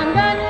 Tangan